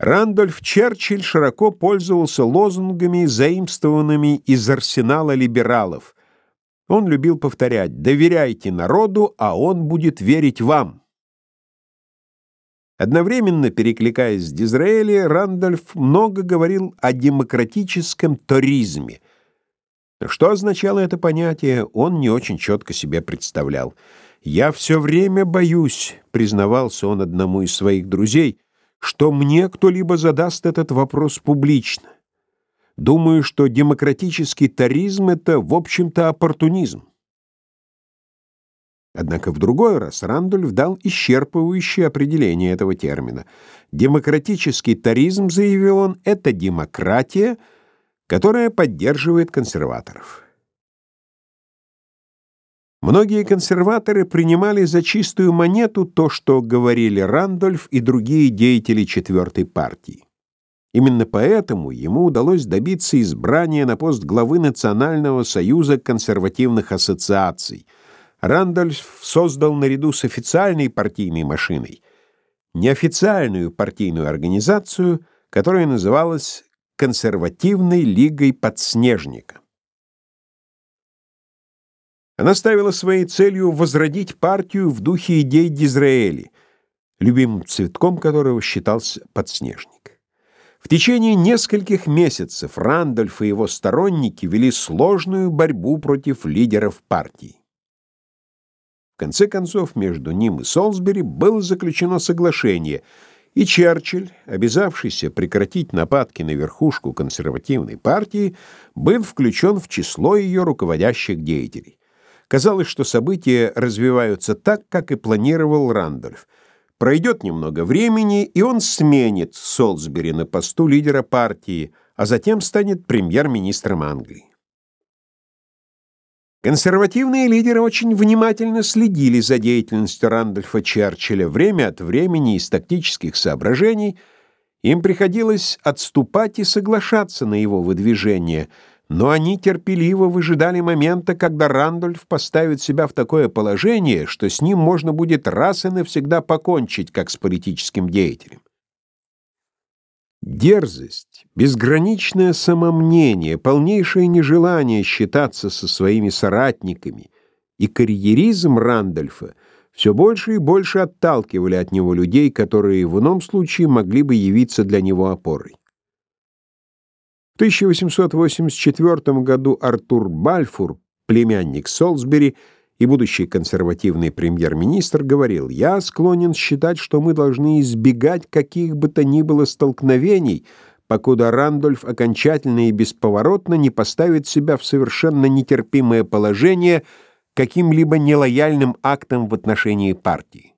Рандольф Черчилль широко пользовался лозунгами, заимствованными из арсенала либералов. Он любил повторять «доверяйте народу, а он будет верить вам». Одновременно перекликаясь с Дизраэли, Рандольф много говорил о демократическом торизме. Что означало это понятие, он не очень четко себе представлял. «Я все время боюсь», — признавался он одному из своих друзей, «что мне кто-либо задаст этот вопрос публично. Думаю, что демократический таризм — это, в общем-то, оппортунизм». Однако в другой раз Рандольф дал исчерпывающее определение этого термина. Демократический таризм, заявил он, это демократия, которая поддерживает консерваторов. Многие консерваторы принимали за чистую монету то, что говорили Рандольф и другие деятели четвертой партии. Именно поэтому ему удалось добиться избрания на пост главы Национального союза консервативных ассоциаций – Рандольф создал наряду с официальной партийной машиной неофициальную партийную организацию, которая называлась Консервативной лигой подснежника. Она ставила своей целью возродить партию в духе идей Дизраэли, любимым цветком которого считался подснежник. В течение нескольких месяцев Рандольф и его сторонники вели сложную борьбу против лидеров партии конце концов, между ним и Солсбери было заключено соглашение, и Черчилль, обязавшийся прекратить нападки на верхушку консервативной партии, был включен в число ее руководящих деятелей. Казалось, что события развиваются так, как и планировал Рандольф. Пройдет немного времени, и он сменит Солсбери на посту лидера партии, а затем станет премьер-министром Англии. Консервативные лидеры очень внимательно следили за деятельностью Рандольфа Черчилля. Время от времени из тактических соображений им приходилось отступать и соглашаться на его выдвижение, но они терпеливо выжидали момента, когда Рандольф поставит себя в такое положение, что с ним можно будет раз и навсегда покончить, как с политическим деятелем. Дерзость, безграничное самомнение, полнейшее нежелание считаться со своими соратниками и карьеризм Рандольфа все больше и больше отталкивали от него людей, которые в ином случае могли бы явиться для него опорой. В 1884 году Артур Бальфур, племянник Солсбери, и будущий консервативный премьер-министр говорил, «Я склонен считать, что мы должны избегать каких бы то ни было столкновений, покуда Рандольф окончательно и бесповоротно не поставит себя в совершенно нетерпимое положение каким-либо нелояльным актом в отношении партии».